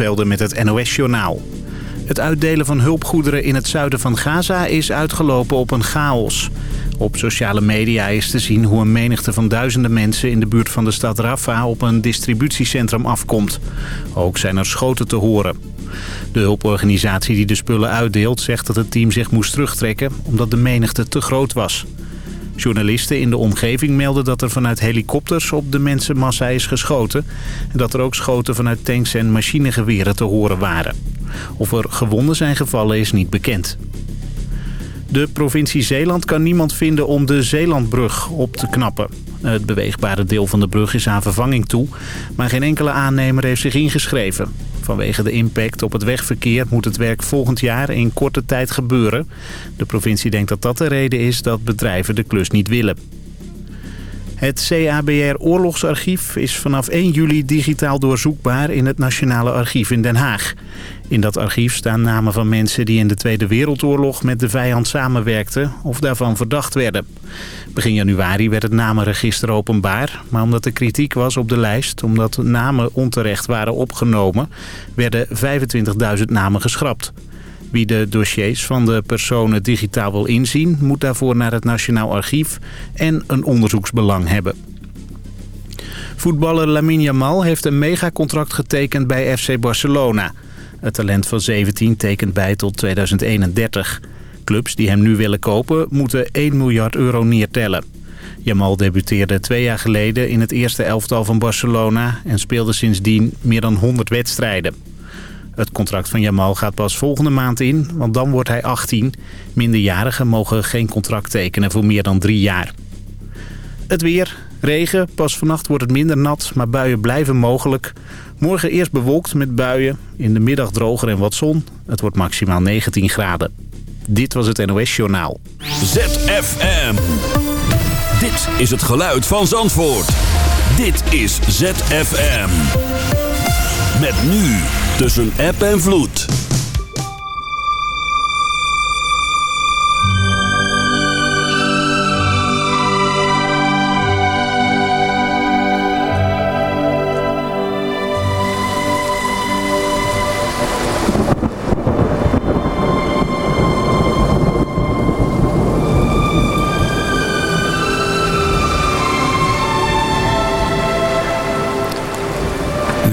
Velden met het NOS-journaal. Het uitdelen van hulpgoederen in het zuiden van Gaza is uitgelopen op een chaos. Op sociale media is te zien hoe een menigte van duizenden mensen in de buurt van de stad Rafah op een distributiecentrum afkomt. Ook zijn er schoten te horen. De hulporganisatie die de spullen uitdeelt zegt dat het team zich moest terugtrekken omdat de menigte te groot was. Journalisten in de omgeving melden dat er vanuit helikopters op de mensenmassa is geschoten... en dat er ook schoten vanuit tanks en machinegeweren te horen waren. Of er gewonden zijn gevallen is niet bekend. De provincie Zeeland kan niemand vinden om de Zeelandbrug op te knappen. Het beweegbare deel van de brug is aan vervanging toe, maar geen enkele aannemer heeft zich ingeschreven. Vanwege de impact op het wegverkeer moet het werk volgend jaar in korte tijd gebeuren. De provincie denkt dat dat de reden is dat bedrijven de klus niet willen. Het CABR Oorlogsarchief is vanaf 1 juli digitaal doorzoekbaar in het Nationale Archief in Den Haag. In dat archief staan namen van mensen die in de Tweede Wereldoorlog met de vijand samenwerkten of daarvan verdacht werden. Begin januari werd het namenregister openbaar, maar omdat er kritiek was op de lijst, omdat namen onterecht waren opgenomen, werden 25.000 namen geschrapt. Wie de dossiers van de personen digitaal wil inzien... moet daarvoor naar het Nationaal Archief en een onderzoeksbelang hebben. Voetballer Lamine Yamal heeft een megacontract getekend bij FC Barcelona. Het talent van 17 tekent bij tot 2031. Clubs die hem nu willen kopen moeten 1 miljard euro neertellen. Jamal debuteerde twee jaar geleden in het eerste elftal van Barcelona... en speelde sindsdien meer dan 100 wedstrijden. Het contract van Jamal gaat pas volgende maand in, want dan wordt hij 18. Minderjarigen mogen geen contract tekenen voor meer dan drie jaar. Het weer, regen, pas vannacht wordt het minder nat, maar buien blijven mogelijk. Morgen eerst bewolkt met buien, in de middag droger en wat zon. Het wordt maximaal 19 graden. Dit was het NOS Journaal. ZFM. Dit is het geluid van Zandvoort. Dit is ZFM. Met nu tussen app en vloed.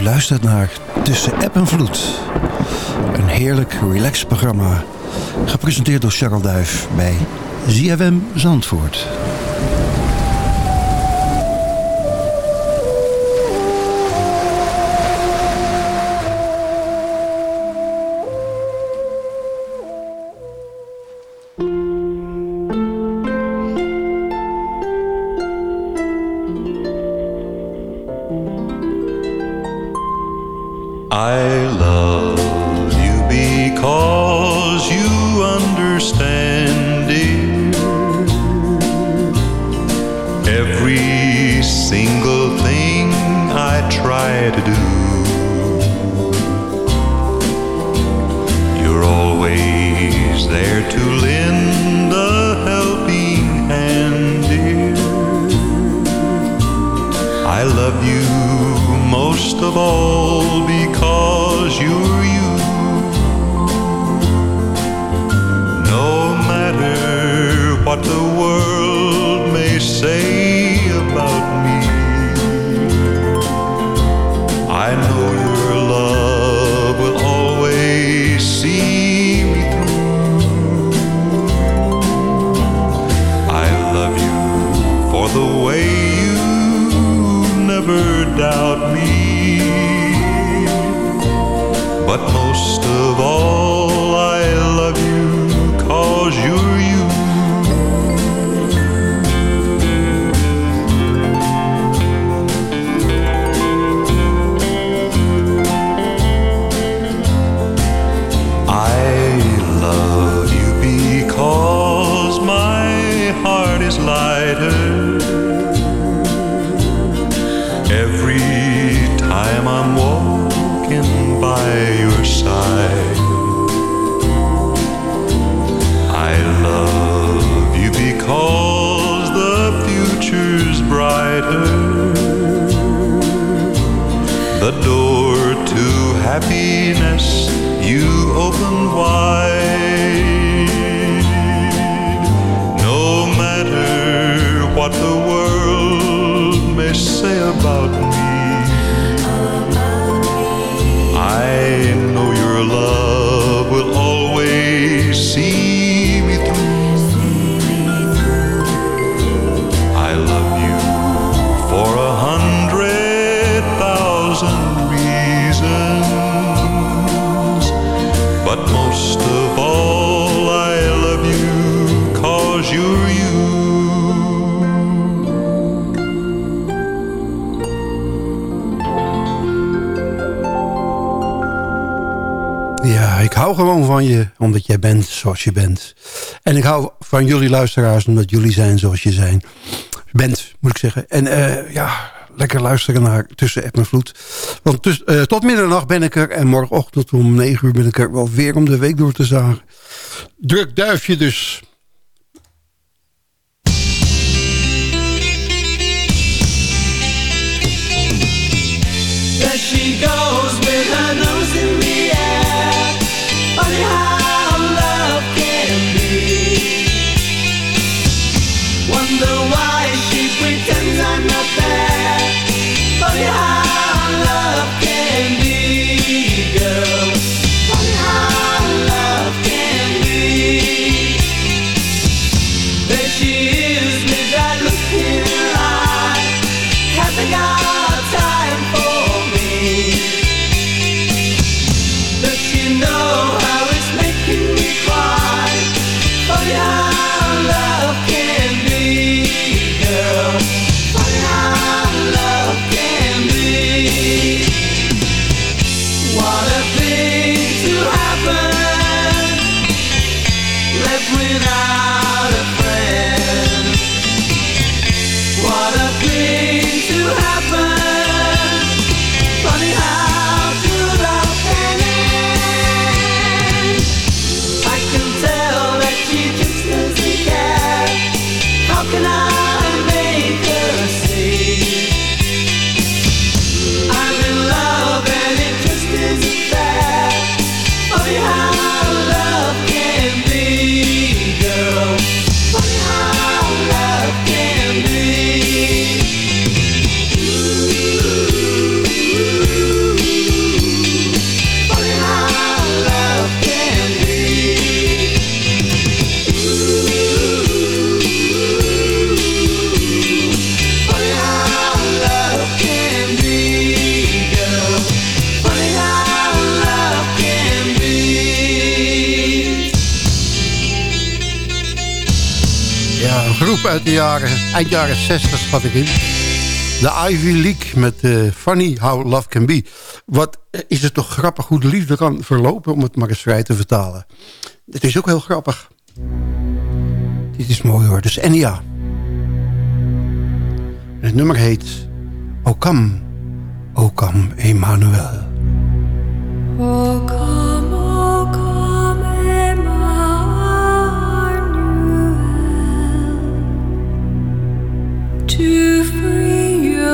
Luistert naar Tussen App en Vloed. Een heerlijk, relaxed programma. Gepresenteerd door Charles Duif bij ZFM Zandvoort. Gewoon van je, omdat jij bent zoals je bent. En ik hou van jullie luisteraars, omdat jullie zijn zoals je zijn. Bent, moet ik zeggen. En eh, ja, lekker luisteren naar Tussen App en Vloed. Want eh, tot middernacht ben ik er. En morgenochtend om 9 uur ben ik er wel weer om de week door te zagen. Druk duifje dus. Jaren, eind jaren 60 schat ik in. De Ivy League met eh, Funny How Love Can Be. Wat eh, is het toch grappig hoe de liefde kan verlopen... om het maar eens vrij te vertalen. Het is ook heel grappig. Dit is mooi hoor. Dus Enya. Het nummer heet... O come, O come,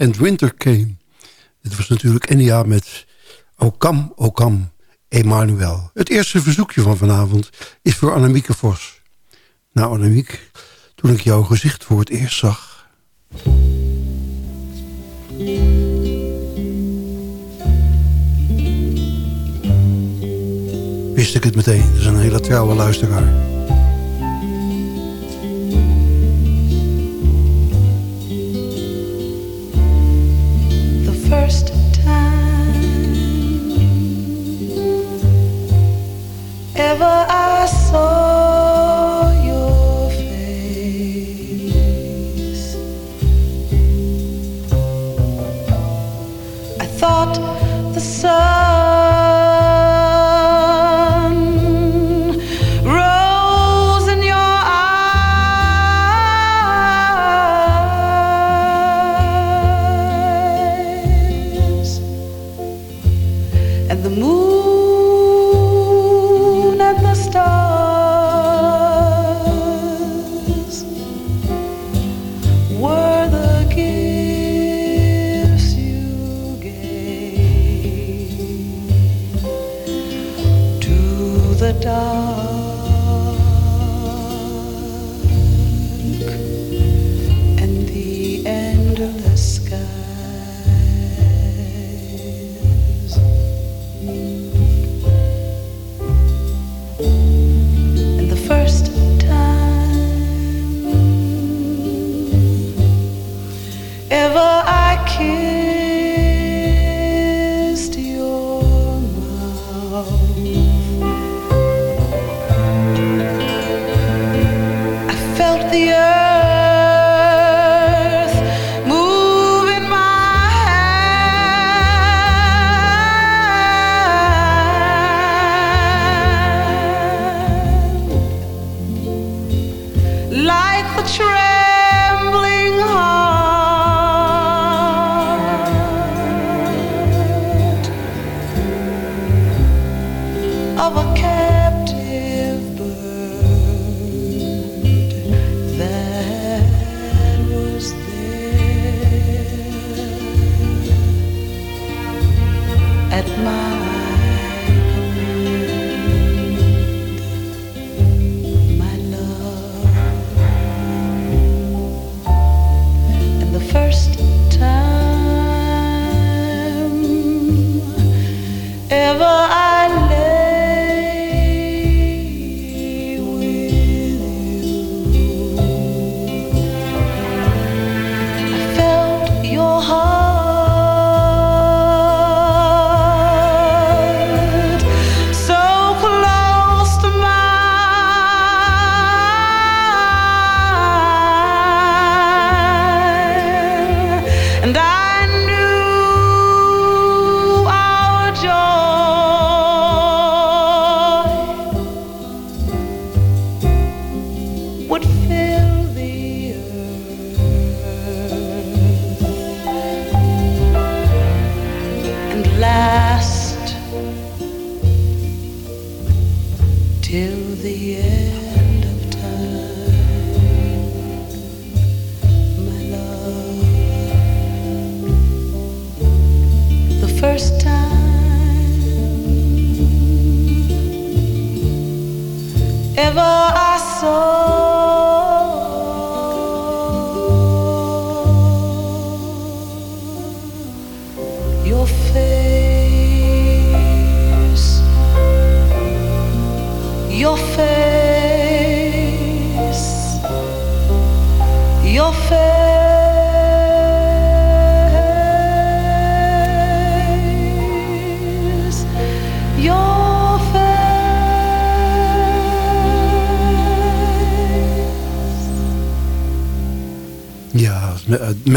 And Winter Came. Dit was natuurlijk Enya met Okam, Okam, Emmanuel. Het eerste verzoekje van vanavond is voor Annemieke Vos. Nou Annemiek, toen ik jouw gezicht voor het eerst zag... wist ik het meteen. Dat is een hele trouwe luisteraar. The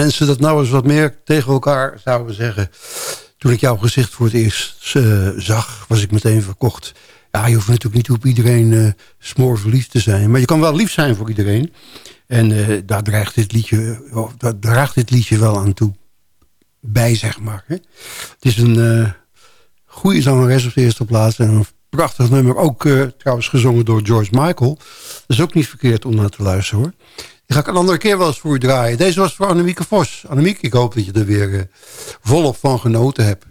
mensen dat nou eens wat meer tegen elkaar zouden zeggen. Toen ik jouw gezicht voor het eerst eh, zag, was ik meteen verkocht. Ja, je hoeft natuurlijk niet op iedereen eh smoor verliefd te zijn. Maar je kan wel lief zijn voor iedereen. En eh, daar, draagt dit liedje, oh, daar draagt dit liedje wel aan toe. Bij, zeg maar. Hè? Het is een goede zangeres op de eerste plaats. En een prachtig nummer. Ook trouwens gezongen door George Michael. Dat is ook niet verkeerd om naar te luisteren hoor. Die ga ik een andere keer wel eens voor u draaien. Deze was voor Annemieke Vos. Annemieke, ik hoop dat je er weer uh, volop van genoten hebt.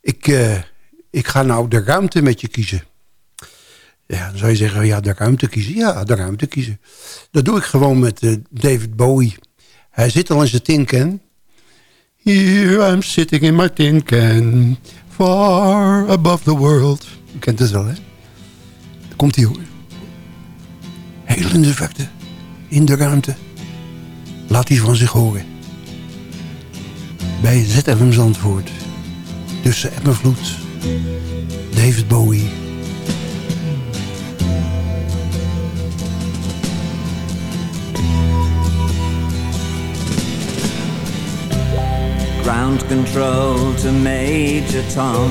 Ik, uh, ik ga nou de ruimte met je kiezen. Ja, dan zou je zeggen, ja, de ruimte kiezen. Ja, de ruimte kiezen. Dat doe ik gewoon met uh, David Bowie. Hij zit al in zijn tin can. Here I'm sitting in my tin can. Far above the world. Je kent het wel, hè? Komt hij hoor. Helende effecten. In de ruimte. Laat hij van zich horen. Bij ZFM Zandvoort. Tussen Emmervloed. David Bowie. Ground control to Major Tom.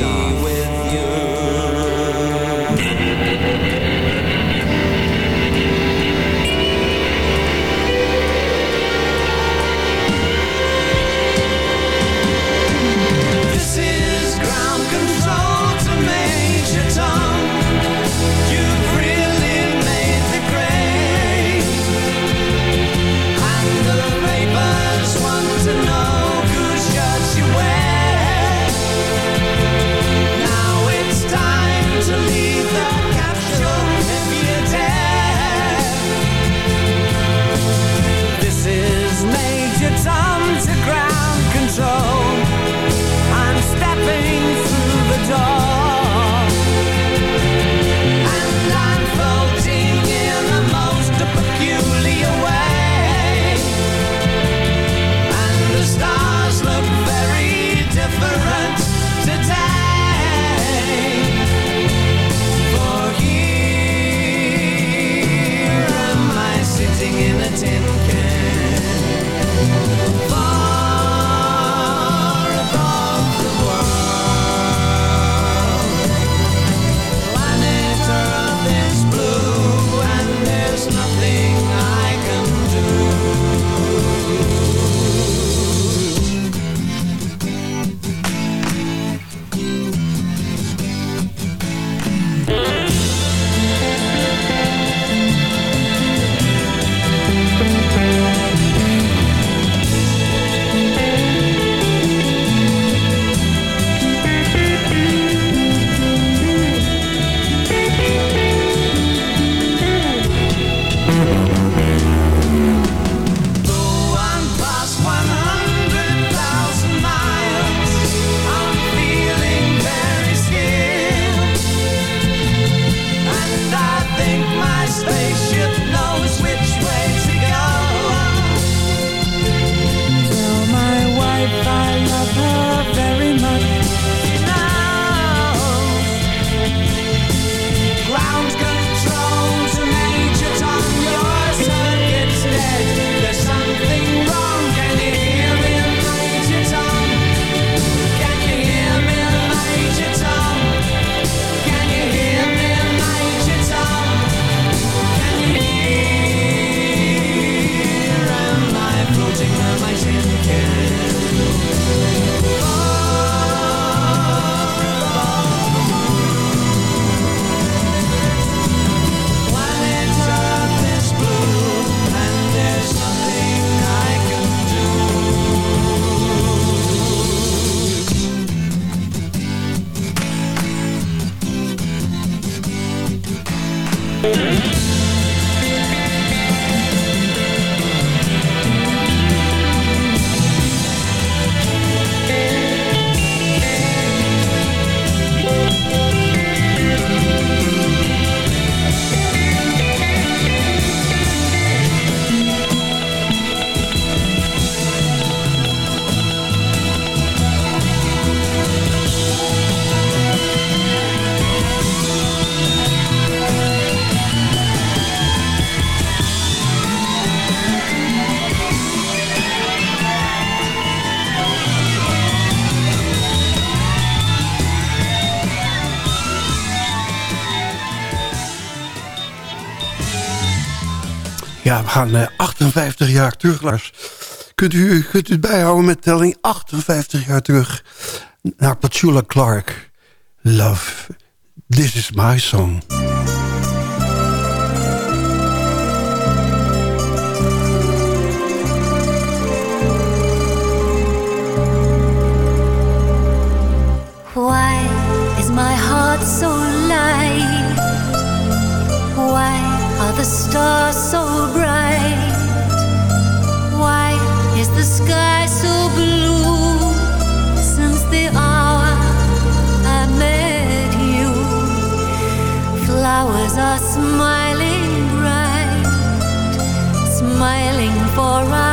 Love We gaan uh, 58 jaar terug, Lars. Kunt u, kunt u het bijhouden met telling 58 jaar terug naar Petula Clark. Love, this is my song. Why is my heart so the stars so bright? Why is the sky so blue? Since the hour I met you, flowers are smiling bright, smiling for our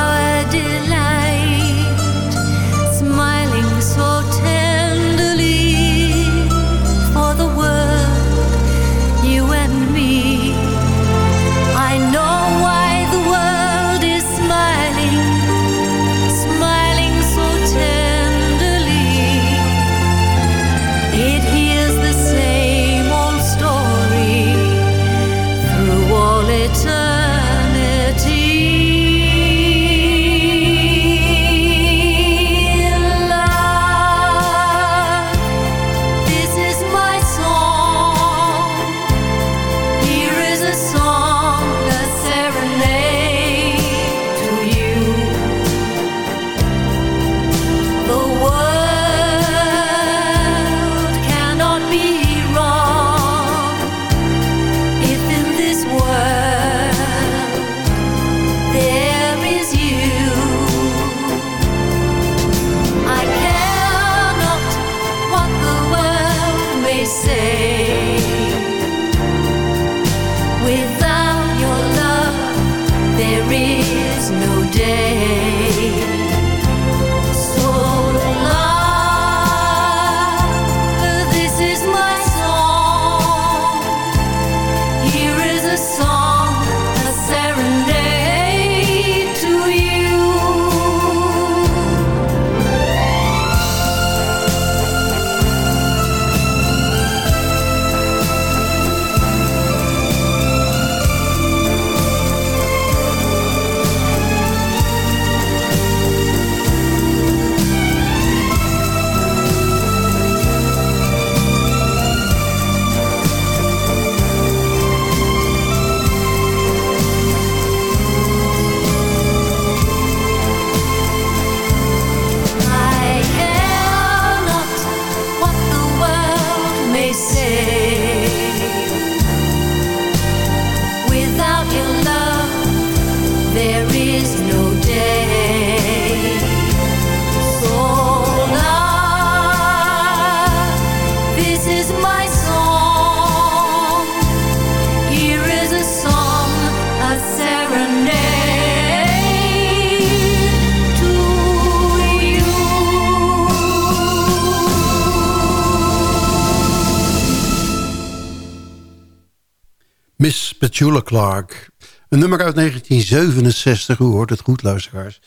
Petula Clark. Een nummer uit 1967, u hoort het goed luisteraars.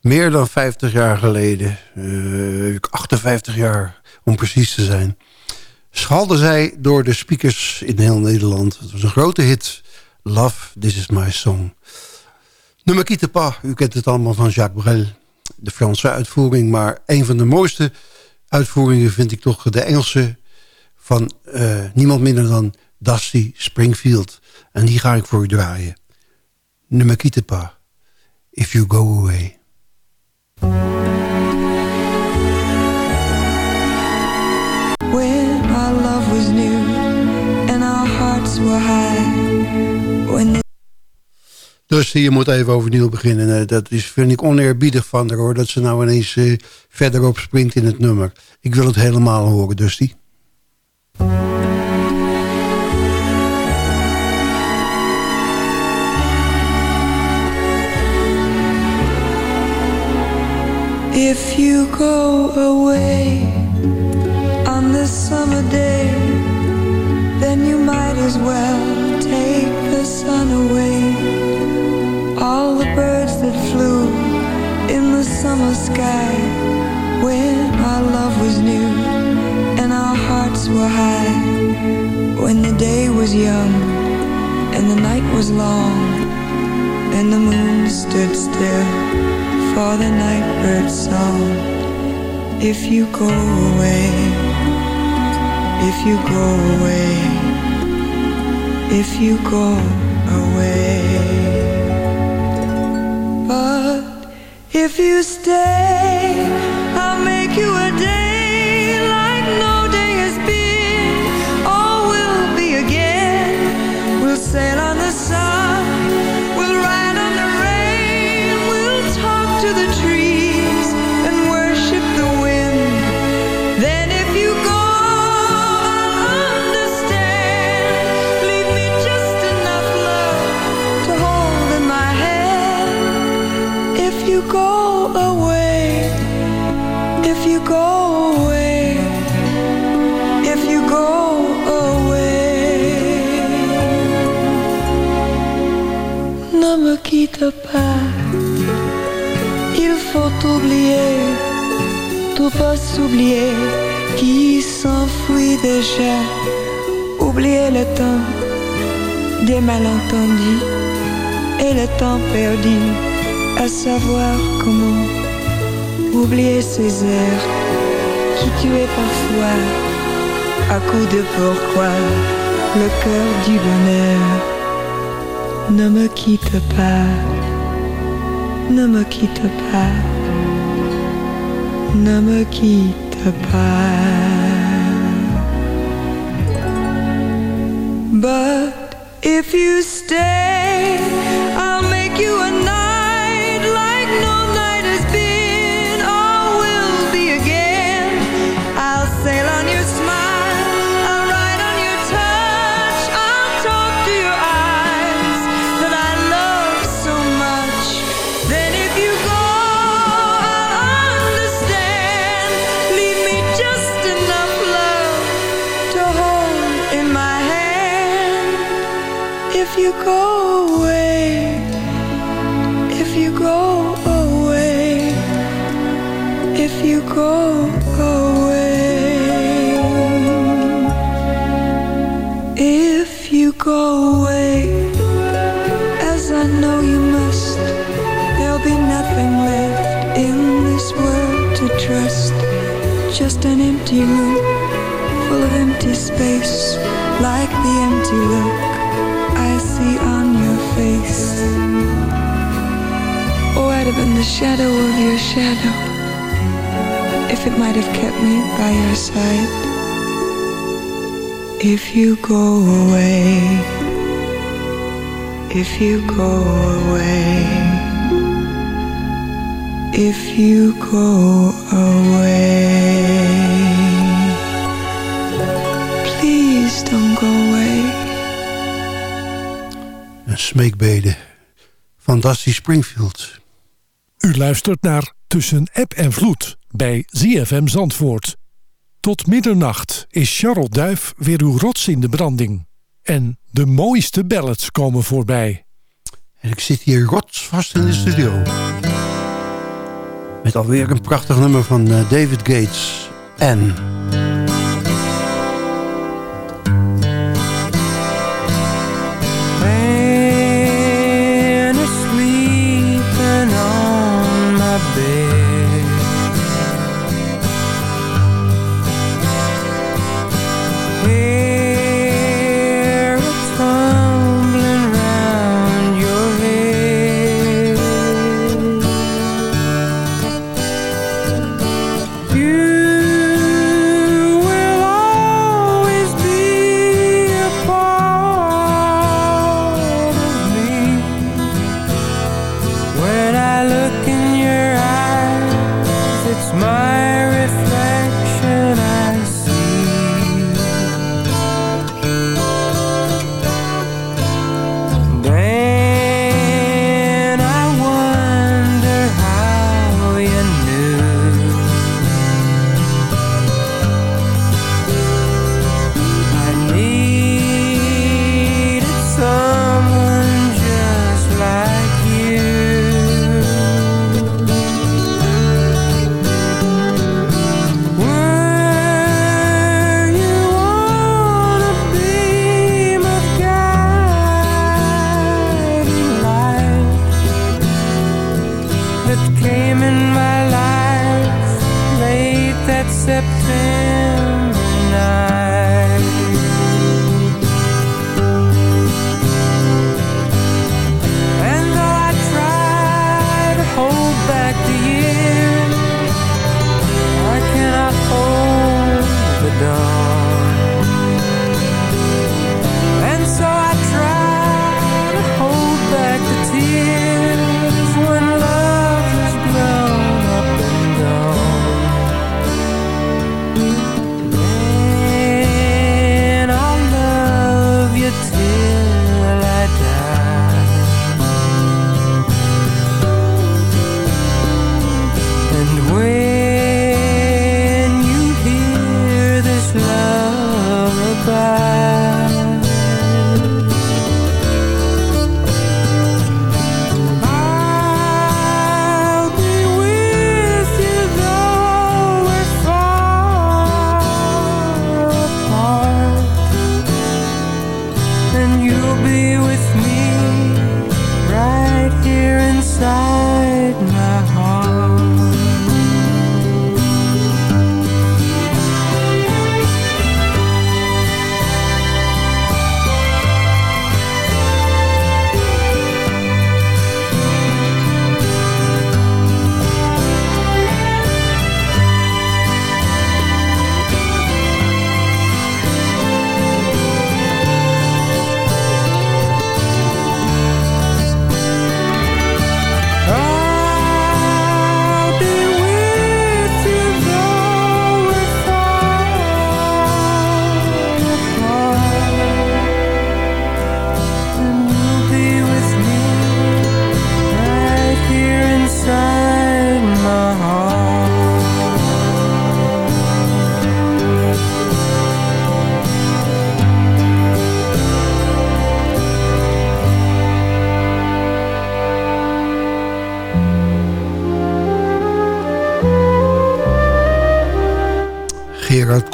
Meer dan 50 jaar geleden. eh, 58 jaar om precies te zijn. Schalde zij door de speakers in heel Nederland. Het was een grote hit. Love, This Is My Song. Nummer Quitte pas, u kent het allemaal van Jacques Brel. De Franse uitvoering, maar een van de mooiste uitvoeringen vind ik toch de Engelse van eh, niemand minder dan Dusty Springfield. En die ga ik voor u draaien. Ne me quitte pas, if you go away. When our love was new and our hearts were high. When Dus je moet even overnieuw beginnen. Eh, Dat is, vind ik oneerbiedig van haar hoor. Dat ze nou ineens eh, verderop springt in het nummer. Ik wil het helemaal horen, Dusty. If you go away on this summer day, then you might as well take the sun away. All the birds that flew in the summer sky when our love was new and our hearts were high. When the day was young and the night was long and the moon stood still for the night bird's song. If you go away, if you go away, if you go away. But if you stay, I'll make you a day ne me quitte pas. Il faut oublier, tout pas s'oublier qui s'enfuit déjà. Oublier le temps des malentendus et le temps perdu à savoir comment oublier ces airs qui tuaient parfois à coup de pourquoi le cœur du bonheur ne me quitte pas. Ne me quitte pas. Ne me quitte pas. But if you stay Have been the shadow of your shadow if it might have kept me by your side. If you go away, if you go away, if you go away, please don't go away. Een smeekbede van Springfield. U luistert naar Tussen App en Vloed bij ZFM Zandvoort. Tot middernacht is Charles Duif weer uw rots in de branding. En de mooiste ballads komen voorbij. En ik zit hier rotsvast in de studio. Met alweer een prachtig nummer van eh, David Gates. En...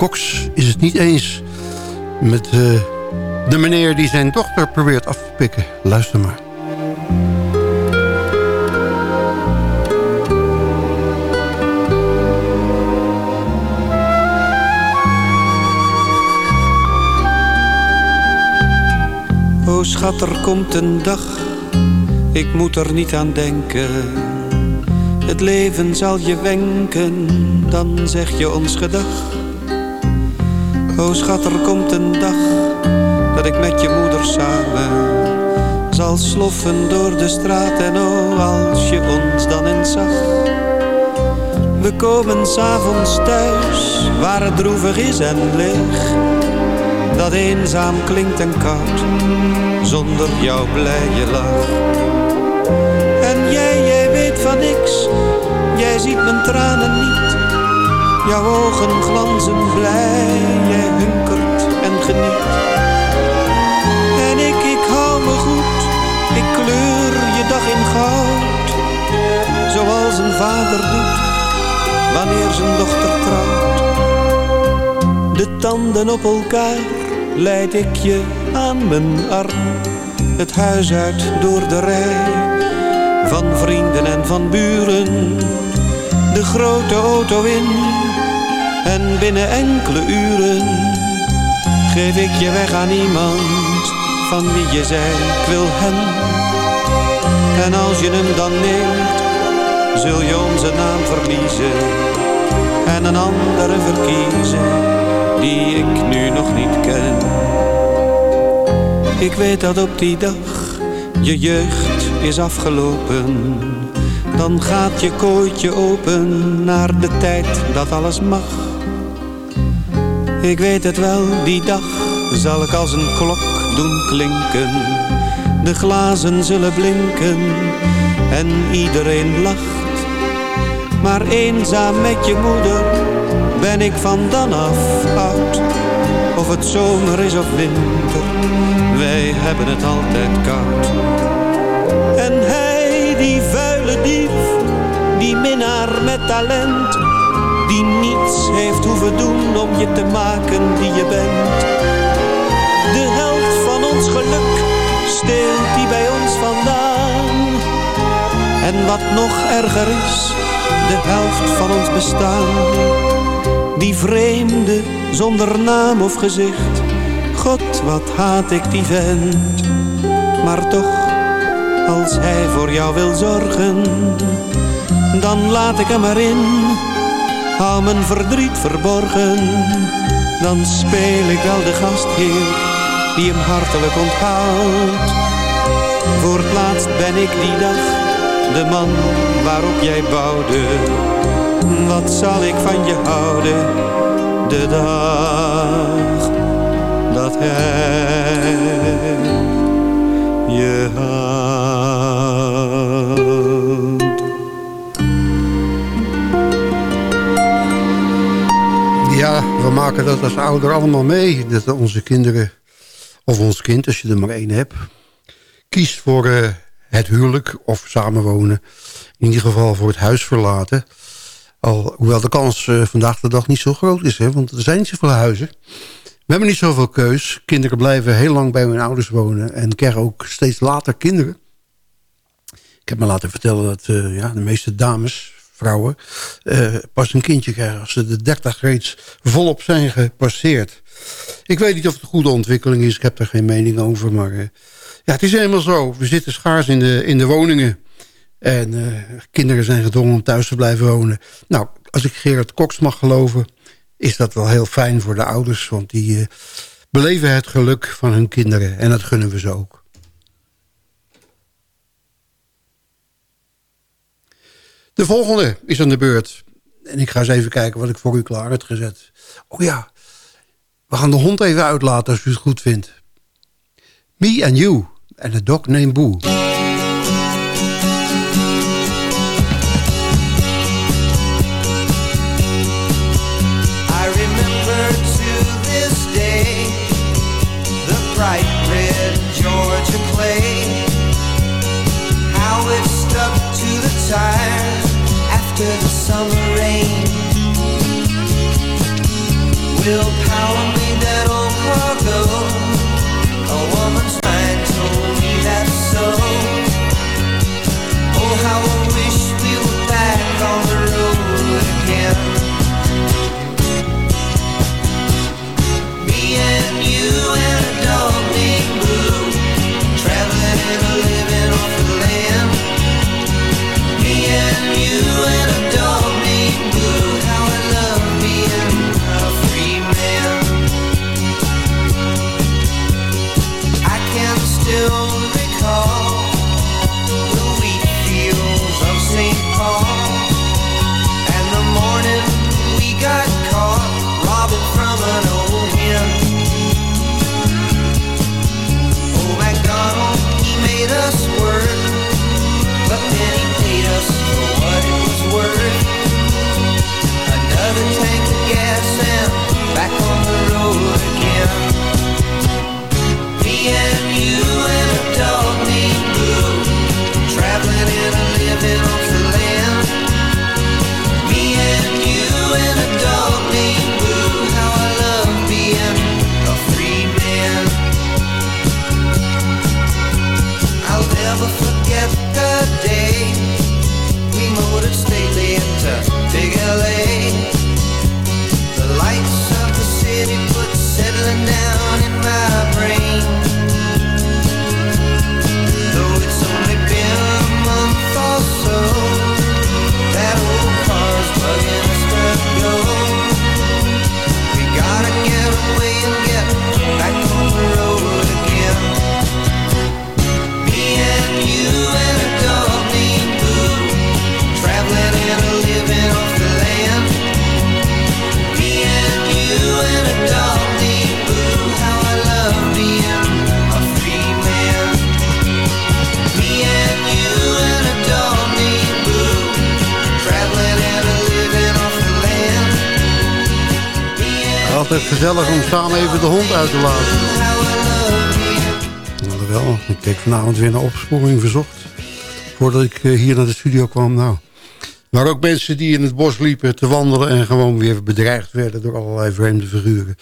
Cox is het niet eens met eh, de meneer die zijn dochter probeert af te pikken. Luister maar. O schat, er komt een dag, ik moet er niet aan denken. Het leven zal je wenken, dan zeg je ons gedag. O schat, er komt een dag, dat ik met je moeder samen zal sloffen door de straat. En o, als je ons dan eens zag. We komen s'avonds thuis, waar het droevig is en leeg. Dat eenzaam klinkt en koud, zonder jouw blije lach. En jij, jij weet van niks, jij ziet mijn tranen niet. Jouw ogen glanzen blij, jij hunkert en geniet. En ik, ik hou me goed, ik kleur je dag in goud. Zoals een vader doet, wanneer zijn dochter trouwt. De tanden op elkaar leid ik je aan mijn arm. Het huis uit door de rij van vrienden en van buren. De grote auto in en binnen enkele uren geef ik je weg aan iemand van wie je zei ik wil hem. En als je hem dan neemt, zul je onze naam verliezen en een andere verkiezen die ik nu nog niet ken. Ik weet dat op die dag je jeugd is afgelopen. Dan gaat je kooitje open naar de tijd dat alles mag. Ik weet het wel, die dag zal ik als een klok doen klinken. De glazen zullen blinken en iedereen lacht. Maar eenzaam met je moeder ben ik van dan af oud. Of het zomer is of winter, wij hebben het altijd koud. En hij, die vuile dief, die minnaar met talent, die heeft hoeven doen om je te maken die je bent. De helft van ons geluk steelt die bij ons vandaan. En wat nog erger is, de helft van ons bestaan Die vreemde, zonder naam of gezicht. God, wat haat ik die vent. Maar toch, als hij voor jou wil zorgen, dan laat ik hem erin. Hou mijn verdriet verborgen, dan speel ik wel de gastheer die hem hartelijk onthoudt. Voor het laatst ben ik die dag de man waarop jij bouwde. Wat zal ik van je houden, de dag dat hij je houdt. We maken dat als ouder allemaal mee. Dat onze kinderen, of ons kind, als je er maar één hebt... kiest voor eh, het huwelijk of samenwonen. In ieder geval voor het huis verlaten. Al, hoewel de kans eh, vandaag de dag niet zo groot is. Hè, want er zijn niet zoveel huizen. We hebben niet zoveel keus. Kinderen blijven heel lang bij hun ouders wonen. En krijgen ook steeds later kinderen. Ik heb me laten vertellen dat eh, ja, de meeste dames, vrouwen... eh, pas een kindje krijgen als ze de 30 reeds volop zijn gepasseerd. Ik weet niet of het een goede ontwikkeling is. Ik heb daar geen mening over. Maar eh, ja, het is helemaal zo. We zitten schaars in de, in de woningen. En eh, kinderen zijn gedwongen om thuis te blijven wonen. Nou, als ik Gerard Cox mag geloven... is dat wel heel fijn voor de ouders. Want die beleven het geluk van hun kinderen. En dat gunnen we ze ook. De volgende is aan de beurt. En ik ga eens even kijken wat ik voor u klaar heb gezet. Oh ja, we gaan de hond even uitlaten als u het goed vindt. Me and You en a dog named Boo. Stuck to the tires after the summer rain. Will power made that old car go? And you gezellig om samen even de hond uit te laten. Alhoewel, ik keek vanavond weer naar opsporing verzocht. Voordat ik eh, hier naar de studio kwam. Nou, maar ook mensen die in het bos liepen te wandelen... en gewoon weer bedreigd werden door allerlei vreemde figuren.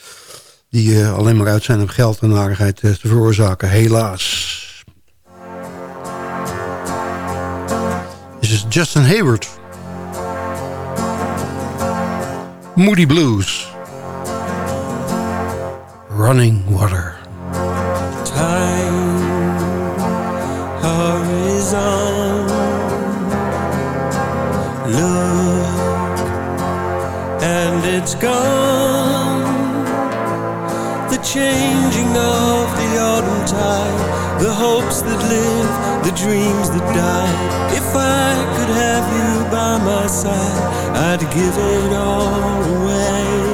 Die eh, alleen maar uit zijn om geld en narigheid eh, te veroorzaken. Helaas. Dit is Justin Hayward. Moody Blues. Running Water. Time, horizon, look, and it's gone. The changing of the autumn tide, the hopes that live, the dreams that die. If I could have you by my side, I'd give it all away.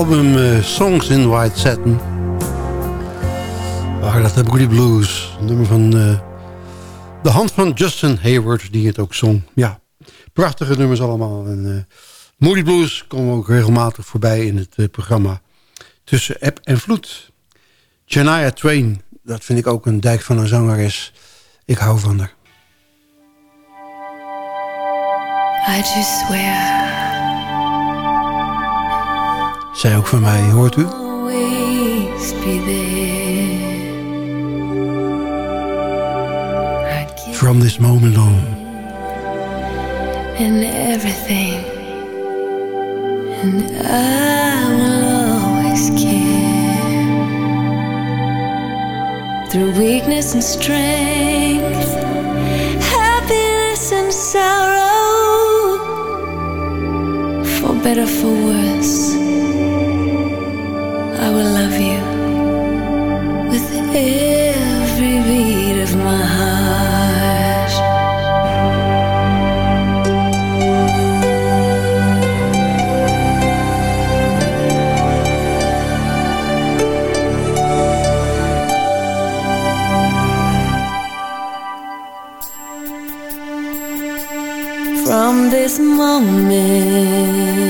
Album eh, Songs in White Satin. Waar dat de Moody Blues. Nummer van eh, de hand van Justin Hayward, die het ook zong. Ja, prachtige nummers allemaal. En, eh, Moody Blues komen ook regelmatig voorbij in het programma. Tussen app en vloed. Shania Twain, dat vind ik ook een dijk van een zangeres. Ik hou van haar. I just swear Zij ook van mij, hoort u? always be there. From this moment on. in everything, and I will always care through weakness and strength, happiness and sorrow, for better for worse. I will love you with every beat of my heart. From this moment,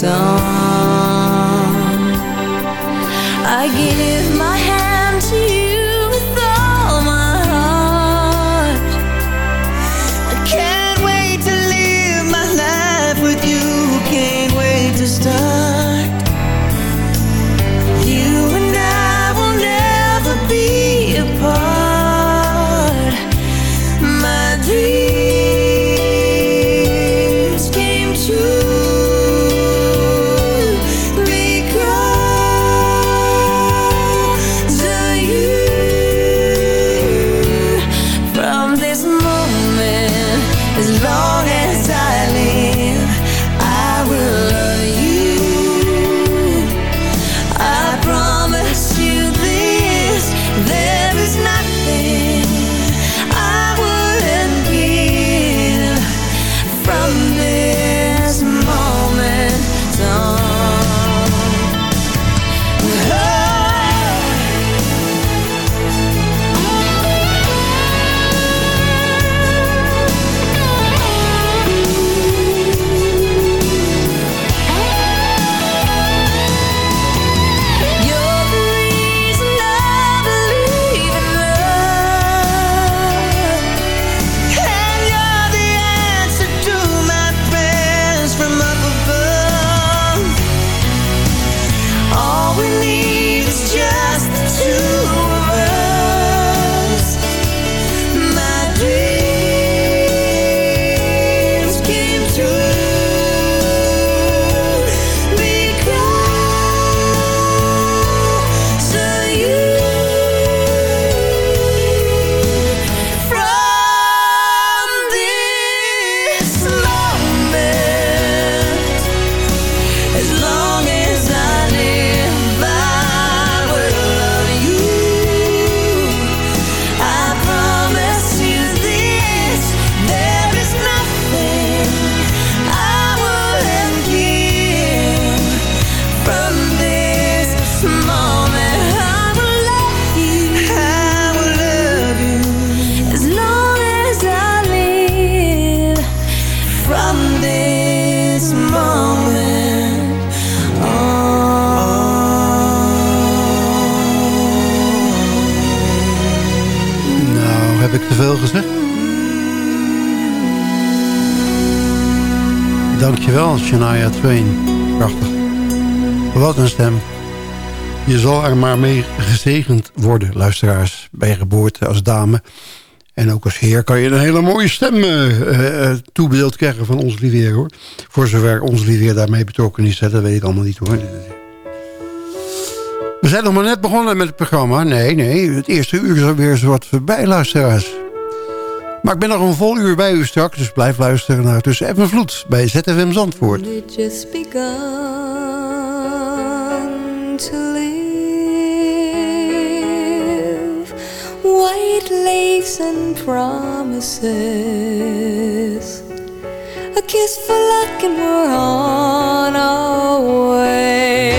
coração. Shania Twain. Prachtig. Wat een stem. Je zal er maar mee gezegend worden, luisteraars. Bij geboorte als dame. En ook als heer kan je een hele mooie stem uh, toebeeld krijgen van ons liefheer, hoor. Voor zover ons liefheer daarmee betrokken is, dat weet ik allemaal niet, hoor. We zijn nog maar net begonnen met het programma. Nee, nee, het eerste uur is alweer zo wat voorbij, luisteraars. Maar ik ben nog een vol uur bij u straks, dus blijf luisteren naar Tussen App en Vloed bij ZFM Zandvoort. white lace and promises. A kiss for luck and we're on our way.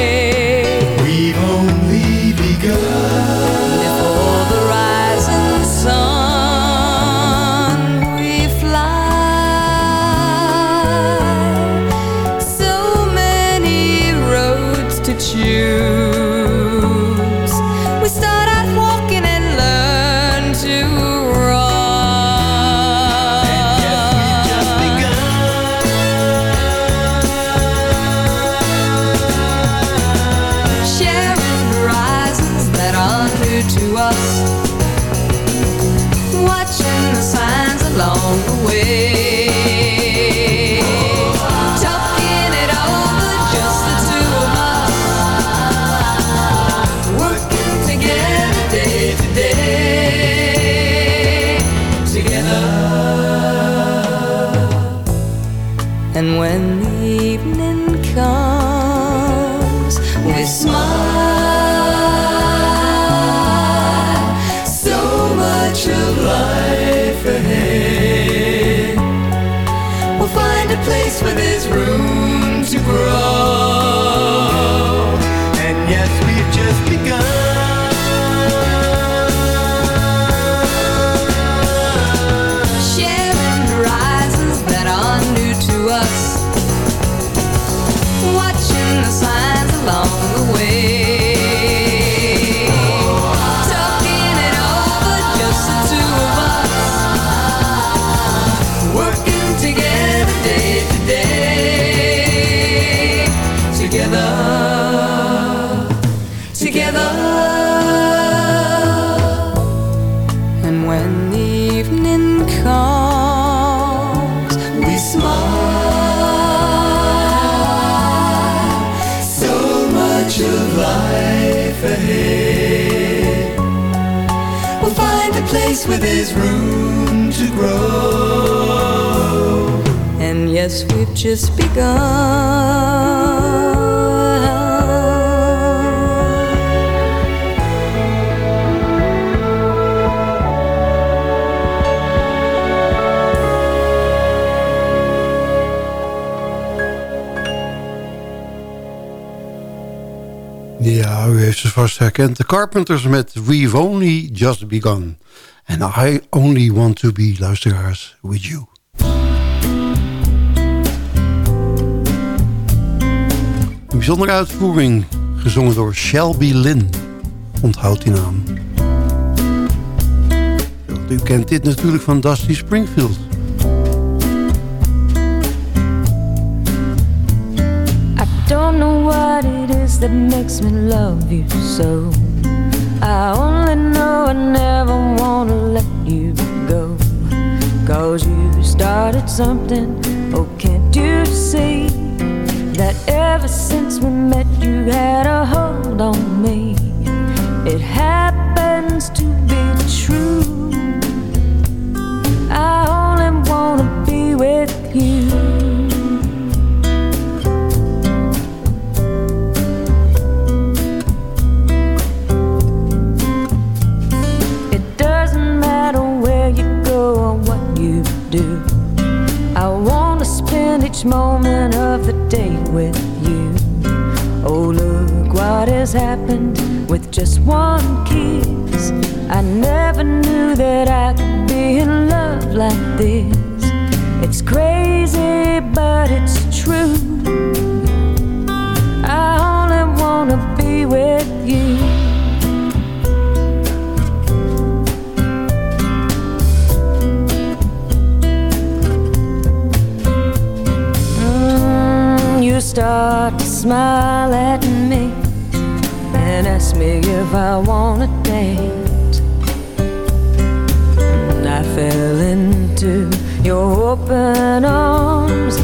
A place where there's room to grow. And yes, we've just begun. Ja, u heeft ze vast herkend. De Carpenters met We've Only Just Begun. And I only want to be, luisteraars, with you. Een bijzondere uitvoering, gezongen door Shelby Lynn. Onthoud die naam. U kent dit natuurlijk van Dusty Springfield. I don't know what it is that makes me love you so. I only know I never wanna let you go. Cause you started something, oh, can't you see? That ever since we met, you had a hold on me. It happens to be true. I only wanna be with you. Smile at me and ask me if I wanna dance. I fell into your open arms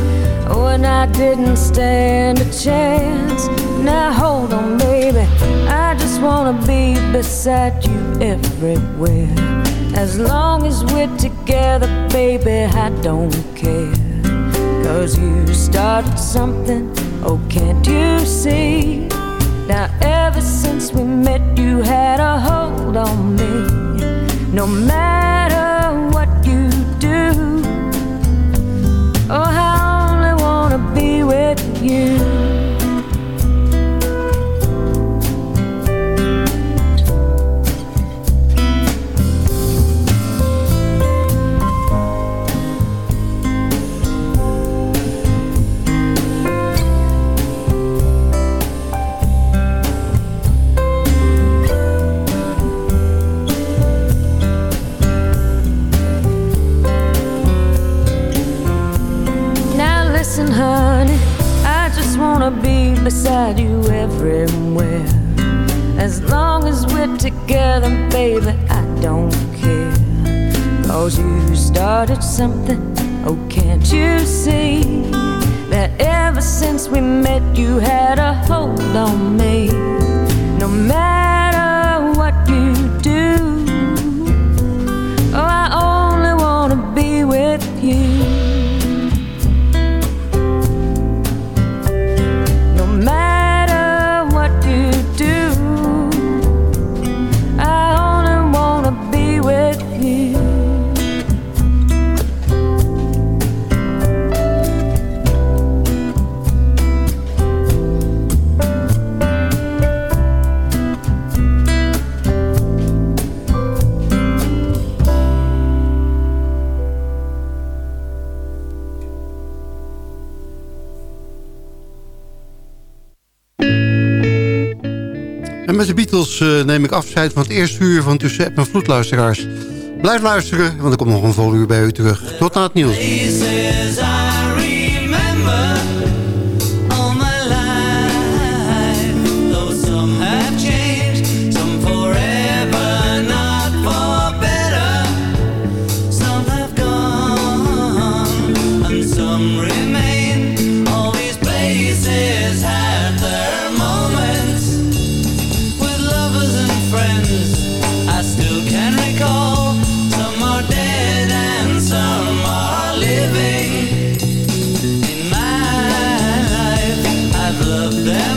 when I didn't stand a chance. Now hold on, baby, I just wanna be beside you everywhere. As long as we're together, baby, I don't care. Cause you started something, oh, can't you see? Now, ever since we met, you had a hold on me. No matter what you do, oh, I only wanna be with you. Wanna be beside you everywhere. As long as we're together, baby, I don't care. Cause you started something, oh, can't you see? That ever since we met, you had a hold on me. No matter Beatles eh, neem ik afscheid van het eerste uur van Tussen App en Vloedluisteraars. Blijf luisteren, want er komt nog een vol uur bij u terug. Tot na het nieuws. love them.